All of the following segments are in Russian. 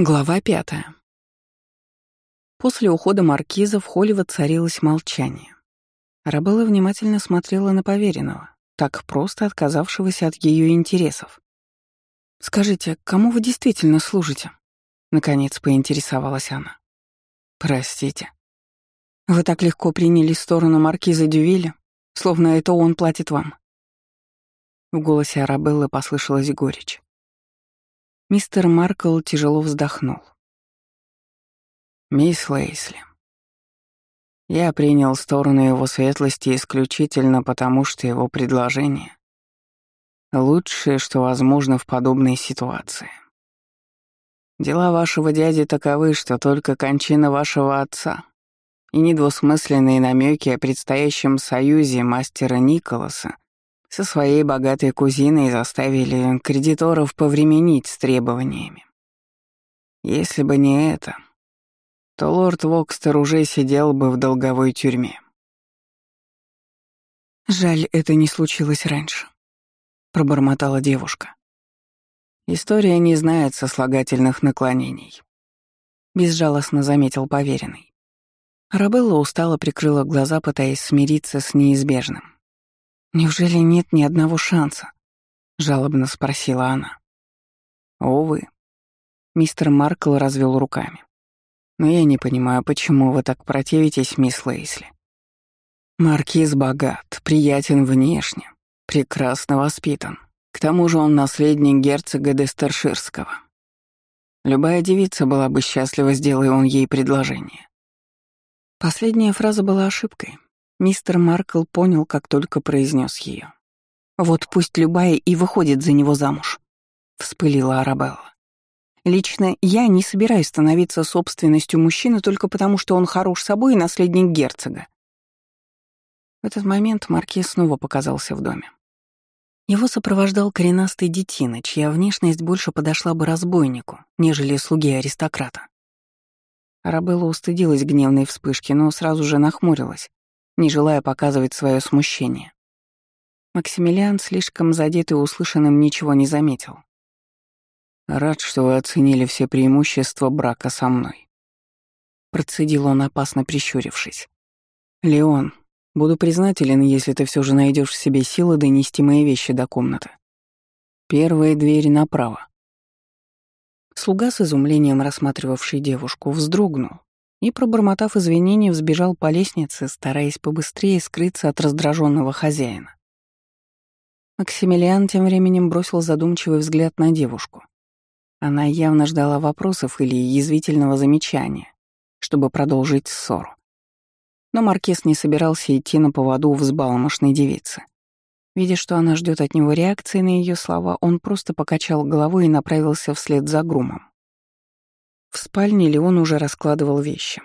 Глава пятая. После ухода маркиза в холле воцарилось молчание. Арабелла внимательно смотрела на поверенного, так просто отказавшегося от ее интересов. «Скажите, кому вы действительно служите?» Наконец поинтересовалась она. «Простите. Вы так легко приняли сторону маркиза Дювиля, словно это он платит вам». В голосе Арабеллы послышалась горечь. Мистер Маркл тяжело вздохнул. «Мисс Лейсли, я принял сторону его светлости исключительно потому, что его предложение — лучшее, что возможно в подобной ситуации. Дела вашего дяди таковы, что только кончина вашего отца и недвусмысленные намеки о предстоящем союзе мастера Николаса со своей богатой кузиной заставили кредиторов повременить с требованиями. Если бы не это, то лорд Вокстер уже сидел бы в долговой тюрьме. «Жаль, это не случилось раньше», — пробормотала девушка. «История не знает сослагательных наклонений», — безжалостно заметил поверенный. Арабелла устало прикрыла глаза, пытаясь смириться с неизбежным. «Неужели нет ни одного шанса?» — жалобно спросила она. «Увы». Мистер Маркл развел руками. «Но я не понимаю, почему вы так противитесь, мисс Лейсли. Маркиз богат, приятен внешне, прекрасно воспитан. К тому же он наследник герцога Дестерширского. Любая девица была бы счастлива, сделая он ей предложение». Последняя фраза была ошибкой. Мистер Маркл понял, как только произнес ее. «Вот пусть любая и выходит за него замуж», — вспылила Арабелла. «Лично я не собираюсь становиться собственностью мужчины только потому, что он хорош собой и наследник герцога». В этот момент Маркиз снова показался в доме. Его сопровождал коренастый детина, чья внешность больше подошла бы разбойнику, нежели слуге аристократа. Арабелла устыдилась гневной вспышки, но сразу же нахмурилась, не желая показывать свое смущение. Максимилиан, слишком задетый услышанным, ничего не заметил. «Рад, что вы оценили все преимущества брака со мной», — процедил он, опасно прищурившись. «Леон, буду признателен, если ты все же найдешь в себе силы донести мои вещи до комнаты. Первая дверь направо». Слуга с изумлением рассматривавший девушку вздрогнул, и, пробормотав извинения, взбежал по лестнице, стараясь побыстрее скрыться от раздраженного хозяина. Максимилиан тем временем бросил задумчивый взгляд на девушку. Она явно ждала вопросов или язвительного замечания, чтобы продолжить ссору. Но Маркиз не собирался идти на поводу взбалмошной девицы. Видя, что она ждет от него реакции на ее слова, он просто покачал головой и направился вслед за грумом. В спальне Леон уже раскладывал вещи.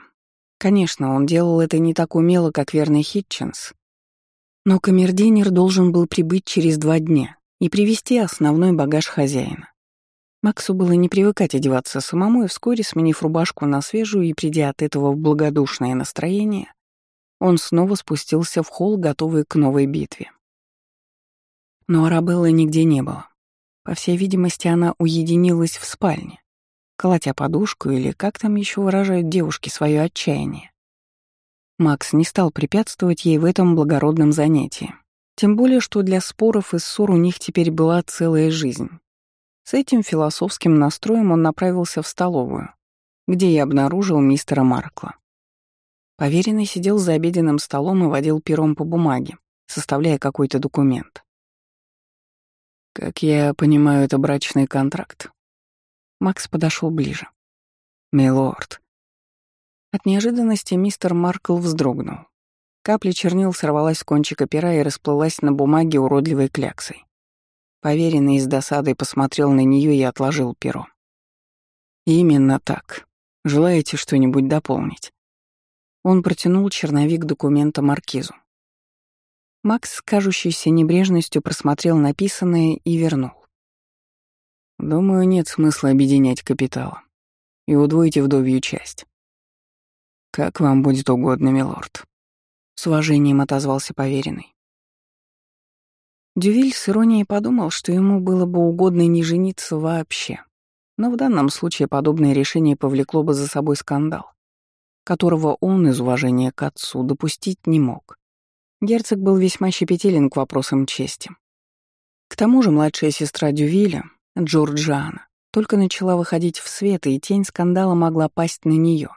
Конечно, он делал это не так умело, как верный Хитченс, но камердинер должен был прибыть через два дня и привести основной багаж хозяина. Максу было не привыкать одеваться самому, и вскоре, сменив рубашку на свежую и придя от этого в благодушное настроение, он снова спустился в холл, готовый к новой битве. Но Арабеллы нигде не было. По всей видимости, она уединилась в спальне колотя подушку или как там еще выражают девушки свое отчаяние. Макс не стал препятствовать ей в этом благородном занятии. Тем более, что для споров и ссор у них теперь была целая жизнь. С этим философским настроем он направился в столовую, где и обнаружил мистера Маркла. Поверенный сидел за обеденным столом и водил пером по бумаге, составляя какой-то документ. «Как я понимаю, это брачный контракт?» Макс подошел ближе. «Милорд». От неожиданности мистер Маркл вздрогнул. Капля чернил сорвалась с кончика пера и расплылась на бумаге уродливой кляксой. Поверенный с досадой посмотрел на нее и отложил перо. «Именно так. Желаете что-нибудь дополнить?» Он протянул черновик документа Маркизу. Макс с кажущейся небрежностью просмотрел написанное и вернул. Думаю, нет смысла объединять капиталы и удвоите вдовью часть. Как вам будет угодно, милорд. С уважением отозвался поверенный. Дювиль с иронией подумал, что ему было бы угодно не жениться вообще. Но в данном случае подобное решение повлекло бы за собой скандал, которого он из уважения к отцу допустить не мог. Герцог был весьма щепетилен к вопросам чести. К тому же младшая сестра Дювиля, Джорджиана, только начала выходить в свет, и тень скандала могла пасть на нее.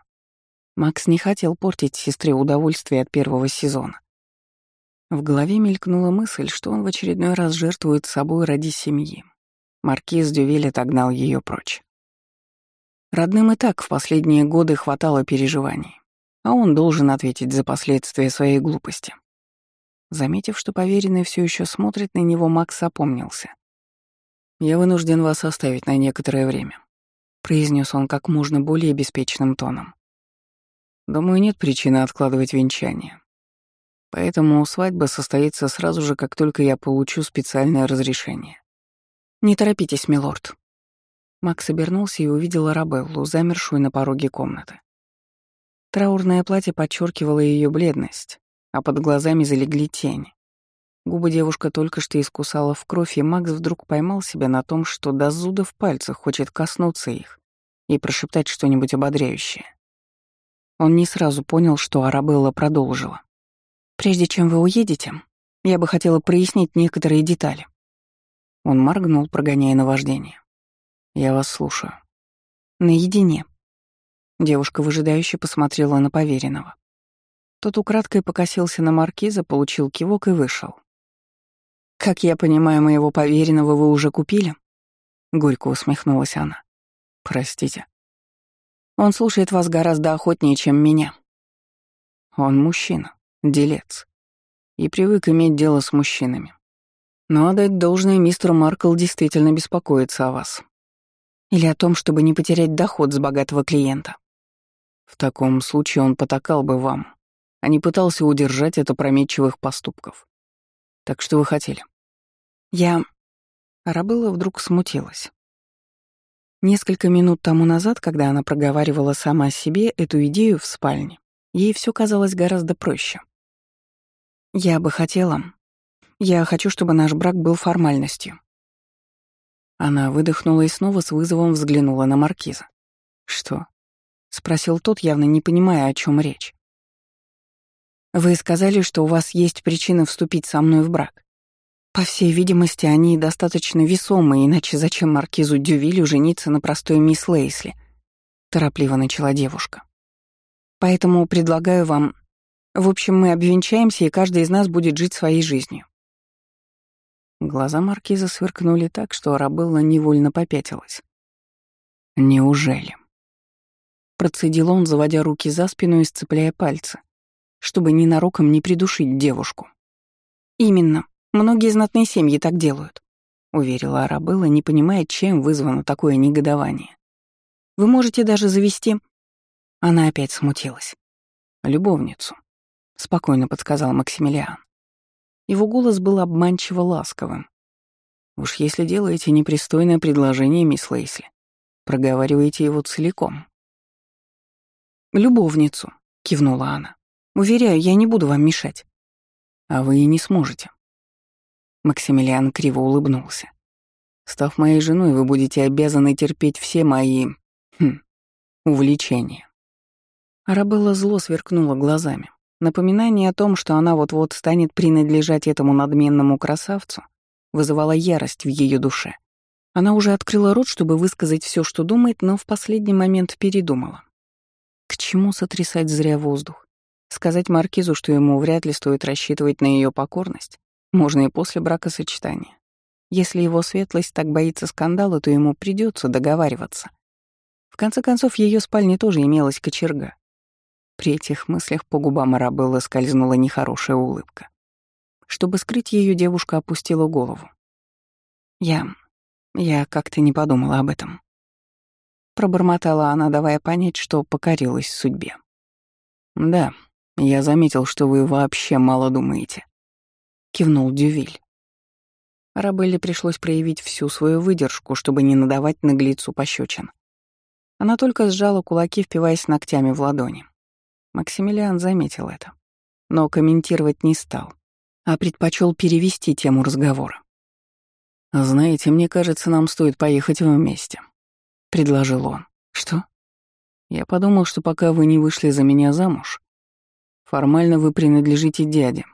Макс не хотел портить сестре удовольствие от первого сезона. В голове мелькнула мысль, что он в очередной раз жертвует собой ради семьи. Маркиз Дювель отогнал ее прочь. Родным и так в последние годы хватало переживаний, а он должен ответить за последствия своей глупости. Заметив, что поверенный все еще смотрит на него, Макс опомнился. «Я вынужден вас оставить на некоторое время», — произнес он как можно более беспечным тоном. «Думаю, нет причины откладывать венчание. Поэтому свадьба состоится сразу же, как только я получу специальное разрешение». «Не торопитесь, милорд». Макс обернулся и увидел Арабеллу, замершую на пороге комнаты. Траурное платье подчеркивало ее бледность, а под глазами залегли тени. Губы девушка только что искусала в кровь, и Макс вдруг поймал себя на том, что до зуда в пальцах хочет коснуться их и прошептать что-нибудь ободряющее. Он не сразу понял, что Арабелла продолжила. «Прежде чем вы уедете, я бы хотела прояснить некоторые детали». Он моргнул, прогоняя наваждение. «Я вас слушаю». «Наедине». Девушка выжидающе посмотрела на поверенного. Тот украдкой покосился на маркиза, получил кивок и вышел. «Как я понимаю, моего поверенного вы уже купили?» Горько усмехнулась она. «Простите». «Он слушает вас гораздо охотнее, чем меня». «Он мужчина, делец, и привык иметь дело с мужчинами. Но отдать должное мистеру Маркл действительно беспокоится о вас. Или о том, чтобы не потерять доход с богатого клиента. В таком случае он потакал бы вам, а не пытался удержать от опрометчивых поступков. Так что вы хотели? Я... Арабелла вдруг смутилась. Несколько минут тому назад, когда она проговаривала сама себе эту идею в спальне, ей все казалось гораздо проще. «Я бы хотела... Я хочу, чтобы наш брак был формальностью». Она выдохнула и снова с вызовом взглянула на маркиза. «Что?» — спросил тот, явно не понимая, о чем речь. Вы сказали, что у вас есть причины вступить со мной в брак. По всей видимости, они достаточно весомые, иначе зачем маркизу Дювилю жениться на простой мисс Лейсли? Торопливо начала девушка. Поэтому предлагаю вам... В общем, мы обвенчаемся, и каждый из нас будет жить своей жизнью. Глаза маркиза сверкнули так, что Арабелла невольно попятилась. «Неужели?» Процедил он, заводя руки за спину и сцепляя пальцы чтобы ненароком не придушить девушку. «Именно. Многие знатные семьи так делают», — уверила Арабелла, не понимая, чем вызвано такое негодование. «Вы можете даже завести...» Она опять смутилась. «Любовницу», — спокойно подсказал Максимилиан. Его голос был обманчиво ласковым. «Уж если делаете непристойное предложение, мисс Лейсли, проговаривайте его целиком». «Любовницу», — кивнула она. Уверяю, я не буду вам мешать. А вы и не сможете. Максимилиан криво улыбнулся. Став моей женой, вы будете обязаны терпеть все мои... Хм, увлечения. Арабелла зло сверкнула глазами. Напоминание о том, что она вот-вот станет принадлежать этому надменному красавцу, вызывало ярость в ее душе. Она уже открыла рот, чтобы высказать все, что думает, но в последний момент передумала. К чему сотрясать зря воздух? Сказать Маркизу, что ему вряд ли стоит рассчитывать на ее покорность, можно и после бракосочетания. Если его светлость так боится скандала, то ему придется договариваться. В конце концов, в ее спальне тоже имелась кочерга. При этих мыслях по губам Арабеллы скользнула нехорошая улыбка. Чтобы скрыть ее, девушка опустила голову. «Я... я как-то не подумала об этом». Пробормотала она, давая понять, что покорилась судьбе. «Да, «Я заметил, что вы вообще мало думаете», — кивнул Дювиль. Арабелле пришлось проявить всю свою выдержку, чтобы не надавать наглецу пощечин. Она только сжала кулаки, впиваясь ногтями в ладони. Максимилиан заметил это, но комментировать не стал, а предпочел перевести тему разговора. «Знаете, мне кажется, нам стоит поехать вместе», — предложил он. «Что?» «Я подумал, что пока вы не вышли за меня замуж, формально вы принадлежите дяде.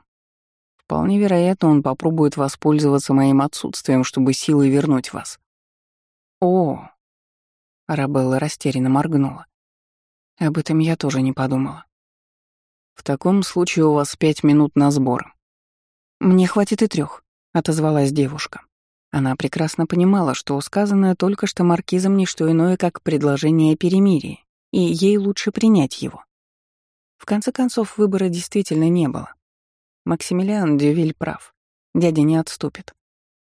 Вполне вероятно, он попробует воспользоваться моим отсутствием, чтобы силой вернуть вас». «О!» Арабелла растерянно моргнула. Об этом я тоже не подумала. В таком случае у вас пять минут на сбор. Мне хватит и трех, отозвалась девушка. Она прекрасно понимала, что сказанное только что маркизом не что иное, как предложение о перемирии, и ей лучше принять его. В конце концов, выбора действительно не было. Максимилиан Дювиль прав. Дядя не отступит.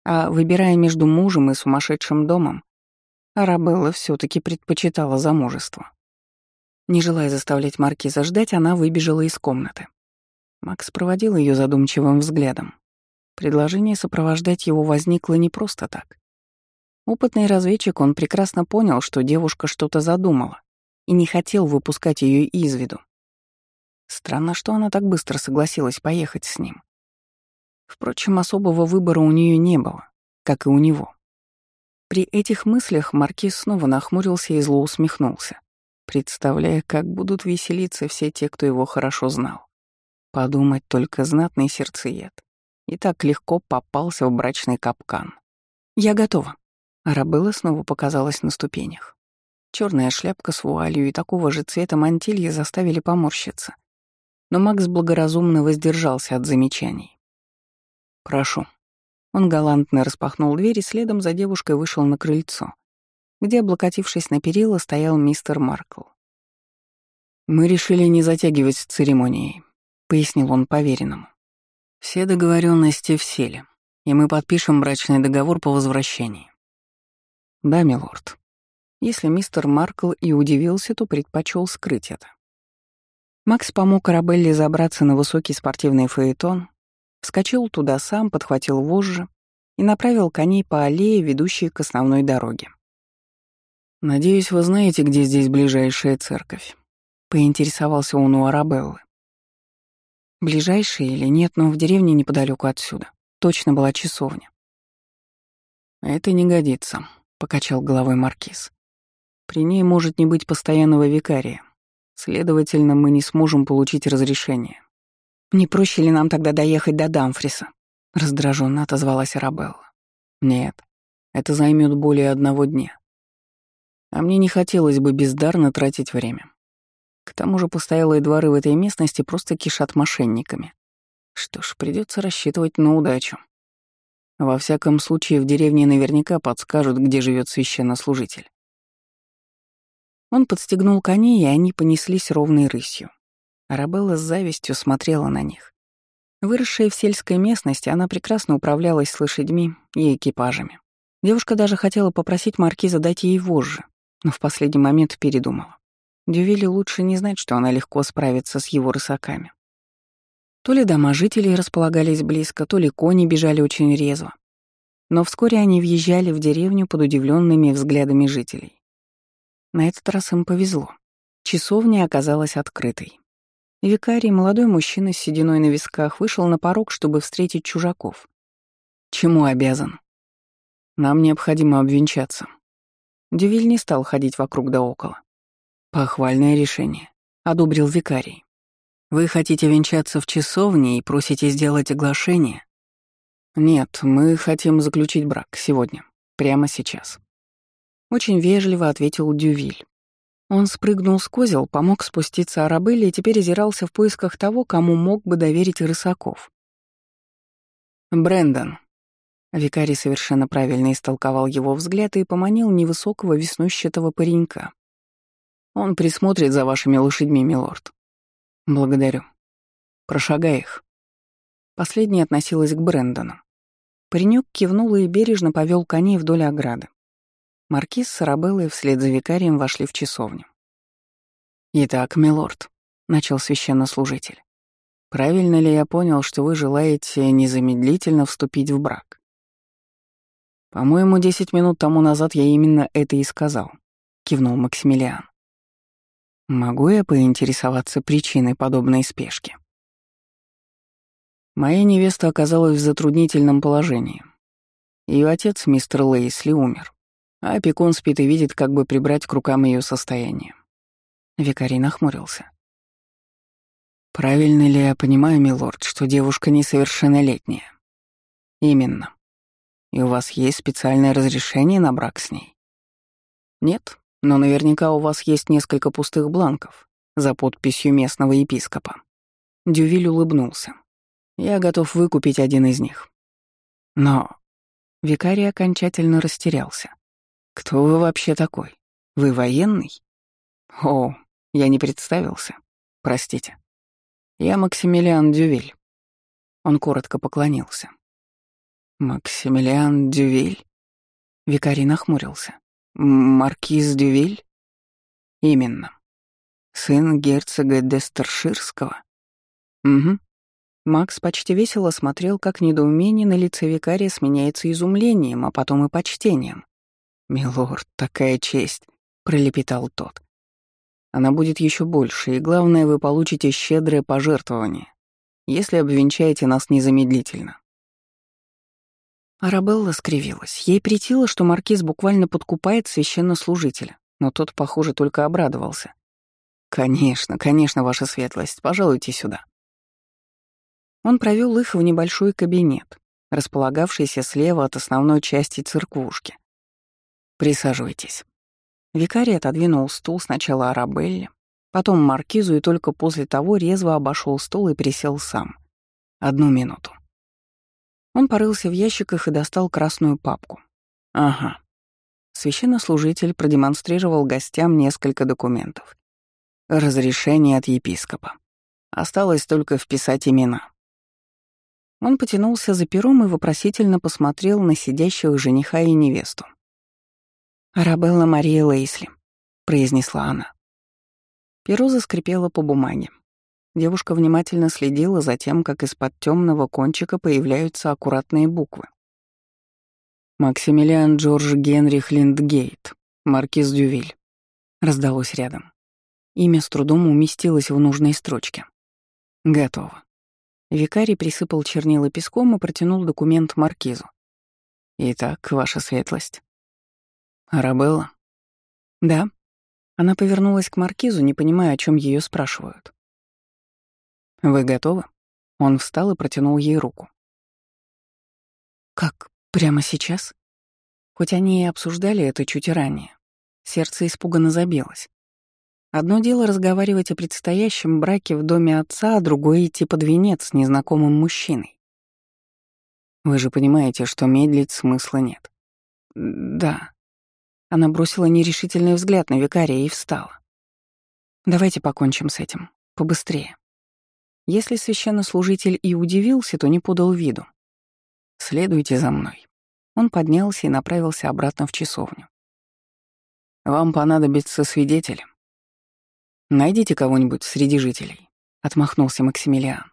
А выбирая между мужем и сумасшедшим домом, Арабелла все таки предпочитала замужество. Не желая заставлять Маркиза ждать, она выбежала из комнаты. Макс проводил ее задумчивым взглядом. Предложение сопровождать его возникло не просто так. Опытный разведчик, он прекрасно понял, что девушка что-то задумала и не хотел выпускать ее из виду. Странно, что она так быстро согласилась поехать с ним. Впрочем, особого выбора у нее не было, как и у него. При этих мыслях Маркиз снова нахмурился и зло усмехнулся, представляя, как будут веселиться все те, кто его хорошо знал. Подумать только знатный сердцеед и так легко попался в брачный капкан. «Я готова». Арабелла снова показалась на ступенях. Черная шляпка с вуалью и такого же цвета мантилья заставили поморщиться. Но Макс благоразумно воздержался от замечаний. «Прошу». Он галантно распахнул дверь и следом за девушкой вышел на крыльцо, где, облокотившись на перила, стоял мистер Маркл. «Мы решили не затягивать с церемонией», — пояснил он поверенному. Все договоренности в силе, и мы подпишем брачный договор по возвращении. Да, милорд. Если мистер Маркл и удивился, то предпочел скрыть это. Макс помог Арабелле забраться на высокий спортивный фаэтон, вскочил туда сам, подхватил вожжи и направил коней по аллее, ведущей к основной дороге. «Надеюсь, вы знаете, где здесь ближайшая церковь?» — поинтересовался он у Арабеллы. Ближайшие или нет, но в деревне неподалеку отсюда. Точно была часовня. «Это не годится», — покачал головой Маркиз. «При ней может не быть постоянного викария. Следовательно, мы не сможем получить разрешение». «Не проще ли нам тогда доехать до Дамфриса?» — раздраженно отозвалась Арабелла. «Нет, это займет более одного дня. А мне не хотелось бы бездарно тратить время. К тому же постоялые дворы в этой местности просто кишат мошенниками. Что ж, придется рассчитывать на удачу. Во всяком случае, в деревне наверняка подскажут, где живет священнослужитель. Он подстегнул коней, и они понеслись ровной рысью. Арабелла с завистью смотрела на них. Выросшая в сельской местности, она прекрасно управлялась с лошадьми и экипажами. Девушка даже хотела попросить маркиза дать ей вожжи, но в последний момент передумала. Дювиле лучше не знать, что она легко справится с его рысаками. То ли дома жителей располагались близко, то ли кони бежали очень резво. Но вскоре они въезжали в деревню под удивленными взглядами жителей. На этот раз им повезло. Часовня оказалась открытой. Викарий, молодой мужчина с сединой на висках, вышел на порог, чтобы встретить чужаков. Чему обязан? Нам необходимо обвенчаться. Дювиль не стал ходить вокруг да около. «Похвальное решение», — одобрил викарий. «Вы хотите венчаться в часовне и просите сделать оглашение?» «Нет, мы хотим заключить брак сегодня, прямо сейчас». Очень вежливо ответил Дювиль. Он спрыгнул с козел, помог спуститься Арабелле и теперь озирался в поисках того, кому мог бы доверить рысаков. Брэндон. Викарий совершенно правильно истолковал его взгляд и поманил невысокого веснущатого паренька. Он присмотрит за вашими лошадьми, милорд. Благодарю. Прошагай их. Последняя относилась к Брэндону. Паренек кивнул и бережно повел коней вдоль ограды. Маркиз с Арабеллой вслед за викарием вошли в часовню. «Итак, милорд», — начал священнослужитель, «правильно ли я понял, что вы желаете незамедлительно вступить в брак?» «По-моему, десять минут тому назад я именно это и сказал», — кивнул Максимилиан. Могу я поинтересоваться причиной подобной спешки? Моя невеста оказалась в затруднительном положении. Ее отец, мистер Лейсли, умер. А опекун спит и видит, как бы прибрать к рукам ее состояние. Викарий нахмурился. «Правильно ли я понимаю, милорд, что девушка несовершеннолетняя?» «Именно. И у вас есть специальное разрешение на брак с ней?» «Нет, но наверняка у вас есть несколько пустых бланков за подписью местного епископа». Дювиль улыбнулся. «Я готов выкупить один из них». «Но...» Викарий окончательно растерялся. «Кто вы вообще такой? Вы военный?» «О, я не представился. Простите. Я Максимилиан Дювиль». Он коротко поклонился. «Максимилиан Дювиль?» Викарий нахмурился. «Маркиз Дювиль?» «Именно. Сын герцога Дестерширского?» «Угу». Макс почти весело смотрел, как недоумение на лице викария сменяется изумлением, а потом и почтением. «Милорд, такая честь!» — пролепетал тот. «Она будет еще больше, и главное, вы получите щедрое пожертвование, если обвенчаете нас незамедлительно. Арабелла скривилась. Ей притило, что маркиз буквально подкупает священнослужителя, но тот, похоже, только обрадовался. «Конечно, конечно, ваша светлость, пожалуйте сюда». Он провел их в небольшой кабинет, располагавшийся слева от основной части церквушки. «Присаживайтесь». Викарий отодвинул стул сначала Арабелле, потом маркизу и только после того резво обошел стол и присел сам. Одну минуту. Он порылся в ящиках и достал красную папку. Ага. Священнослужитель продемонстрировал гостям несколько документов. Разрешение от епископа. Осталось только вписать имена. Он потянулся за пером и вопросительно посмотрел на сидящих жениха и невесту. «Арабелла Мария Лейсли», — произнесла она. Перо заскрипело по бумаге. Девушка внимательно следила за тем, как из-под темного кончика появляются аккуратные буквы. «Максимилиан Джордж Генрих Линдгейт, маркиз Дювиль», раздалось рядом. Имя с трудом уместилось в нужной строчке. «Готово». Викарий присыпал чернила песком и протянул документ маркизу. «Итак, ваша светлость». «Арабелла?» «Да». Она повернулась к маркизу, не понимая, о чем ее спрашивают. «Вы готовы?» Он встал и протянул ей руку. «Как? Прямо сейчас?» Хоть они и обсуждали это чуть ранее, сердце испуганно забилось. Одно дело разговаривать о предстоящем браке в доме отца, а другое — идти под венец с незнакомым мужчиной. Вы же понимаете, что медлить смысла нет. Да. Она бросила нерешительный взгляд на викария и встала. Давайте покончим с этим. Побыстрее. Если священнослужитель и удивился, то не подал виду. «Следуйте за мной». Он поднялся и направился обратно в часовню. «Вам понадобится свидетель. Найдите кого-нибудь среди жителей», — отмахнулся Максимилиан.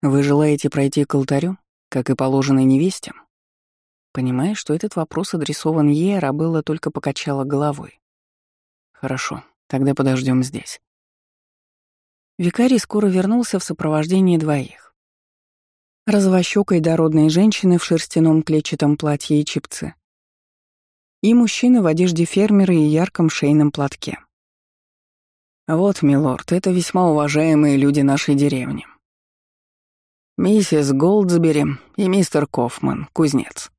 «Вы желаете пройти к алтарю, как и положено невесте?» Понимая, что этот вопрос адресован ей, Арабелла только покачала головой. «Хорошо, тогда подождем здесь». Викарий скоро вернулся в сопровождении двоих. Розовощёкой дородной женщины в шерстяном клетчатом платье и чипце. И мужчины в одежде фермера и ярком шейном платке. «Вот, милорд, это весьма уважаемые люди нашей деревни. Миссис Голдсбери и мистер Кофман, кузнец».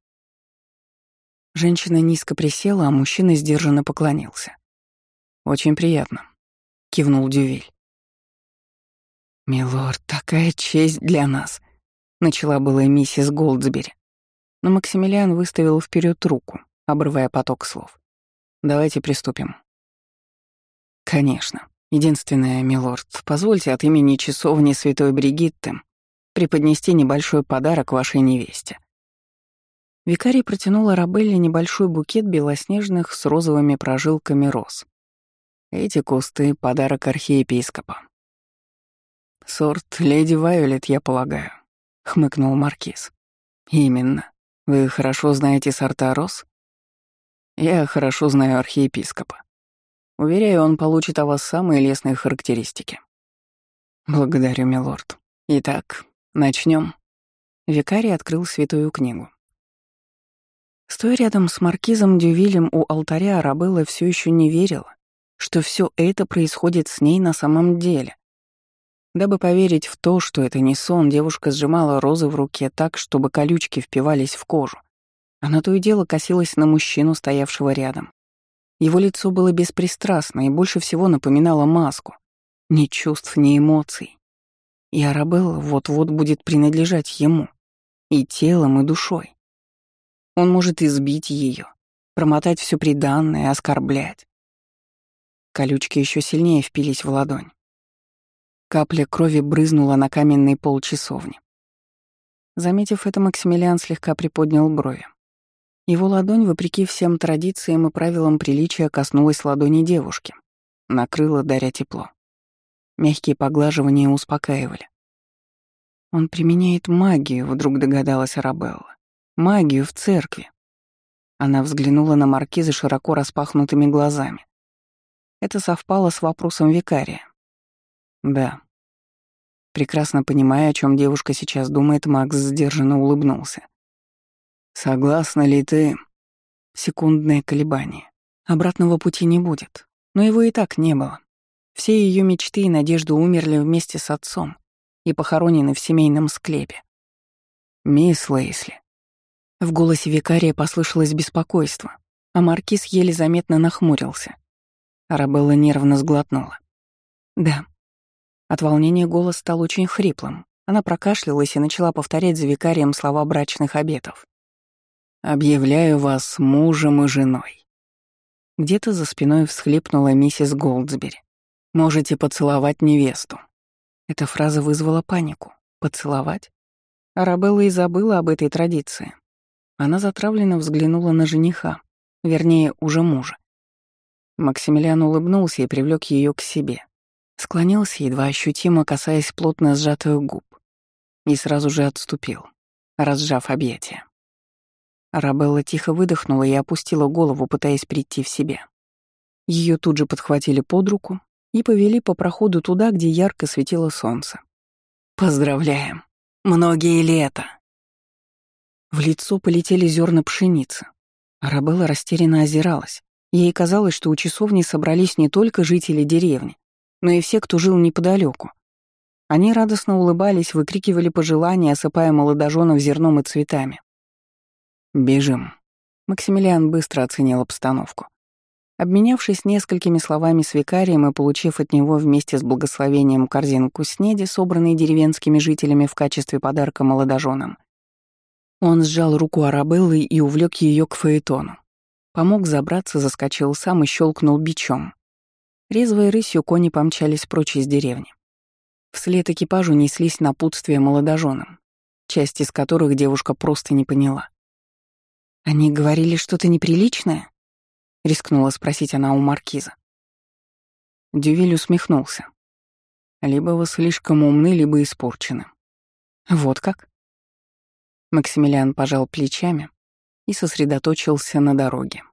Женщина низко присела, а мужчина сдержанно поклонился. «Очень приятно», — кивнул Дювиль. «Милорд, такая честь для нас», — начала была миссис Голдсбери. Но Максимилиан выставил вперед руку, обрывая поток слов. «Давайте приступим». «Конечно. Единственное, милорд, позвольте от имени часовни Святой Бригитты преподнести небольшой подарок вашей невесте». Викарий протянула Рабелле небольшой букет белоснежных с розовыми прожилками роз. Эти кусты — подарок архиепископа. «Сорт леди Вайолет, я полагаю», — хмыкнул Маркиз. «Именно. Вы хорошо знаете сорта роз?» «Я хорошо знаю архиепископа. Уверяю, он получит о вас самые лестные характеристики». «Благодарю, милорд. Итак, начнем. Викарий открыл святую книгу. Стоя рядом с маркизом Дювилем у алтаря, Арабелла все еще не верила, что все это происходит с ней на самом деле. Дабы поверить в то, что это не сон, девушка сжимала розы в руке так, чтобы колючки впивались в кожу. Она то и дело косилась на мужчину, стоявшего рядом. Его лицо было беспристрастно и больше всего напоминало маску. Ни чувств, ни эмоций. И Арабелла вот-вот будет принадлежать ему. И телом, и душой. Он может избить ее, промотать все приданное, оскорблять. Колючки еще сильнее впились в ладонь. Капля крови брызнула на каменный пол часовни. Заметив это, Максимилиан слегка приподнял брови. Его ладонь, вопреки всем традициям и правилам приличия, коснулась ладони девушки, накрыла, даря тепло. Мягкие поглаживания успокаивали. «Он применяет магию», — вдруг догадалась Арабелла. Магию в церкви. Она взглянула на маркиза широко распахнутыми глазами. Это совпало с вопросом викария. Да. Прекрасно понимая, о чем девушка сейчас думает, Макс сдержанно улыбнулся. Согласна ли ты? Секундное колебание. Обратного пути не будет. Но его и так не было. Все ее мечты и надежды умерли вместе с отцом и похоронены в семейном склепе. Мисс Лейсли, в голосе викария послышалось беспокойство, а маркиз еле заметно нахмурился. Арабелла нервно сглотнула. «Да». От волнения голос стал очень хриплым. Она прокашлялась и начала повторять за викарием слова брачных обетов. «Объявляю вас мужем и женой». Где-то за спиной всхлипнула миссис Голдсбери. «Можете поцеловать невесту». Эта фраза вызвала панику. «Поцеловать?» Арабелла и забыла об этой традиции. Она затравленно взглянула на жениха, вернее, уже мужа. Максимилиан улыбнулся и привлек ее к себе. Склонился, едва ощутимо касаясь плотно сжатых губ. И сразу же отступил, разжав объятия. Арабелла тихо выдохнула и опустила голову, пытаясь прийти в себя. Ее тут же подхватили под руку и повели по проходу туда, где ярко светило солнце. «Поздравляем! Многие лета!» В лицо полетели зерна пшеницы. Арабелла растерянно озиралась. Ей казалось, что у часовни собрались не только жители деревни, но и все, кто жил неподалеку. Они радостно улыбались, выкрикивали пожелания, осыпая молодоженов зерном и цветами. «Бежим». Максимилиан быстро оценил обстановку. Обменявшись несколькими словами с викарием и получив от него вместе с благословением корзинку снеди, собранной деревенскими жителями в качестве подарка молодоженам, он сжал руку Арабеллы и увлек ее к Фаэтону. Помог забраться, заскочил сам и щелкнул бичом. Резвой рысью кони помчались прочь из деревни. Вслед экипажу неслись напутствия молодоженам, часть из которых девушка просто не поняла. «Они говорили что-то неприличное?» — рискнула спросить она у маркиза. Дювиль усмехнулся. «Либо вы слишком умны, либо испорчены». «Вот как?» Максимилиан пожал плечами и сосредоточился на дороге.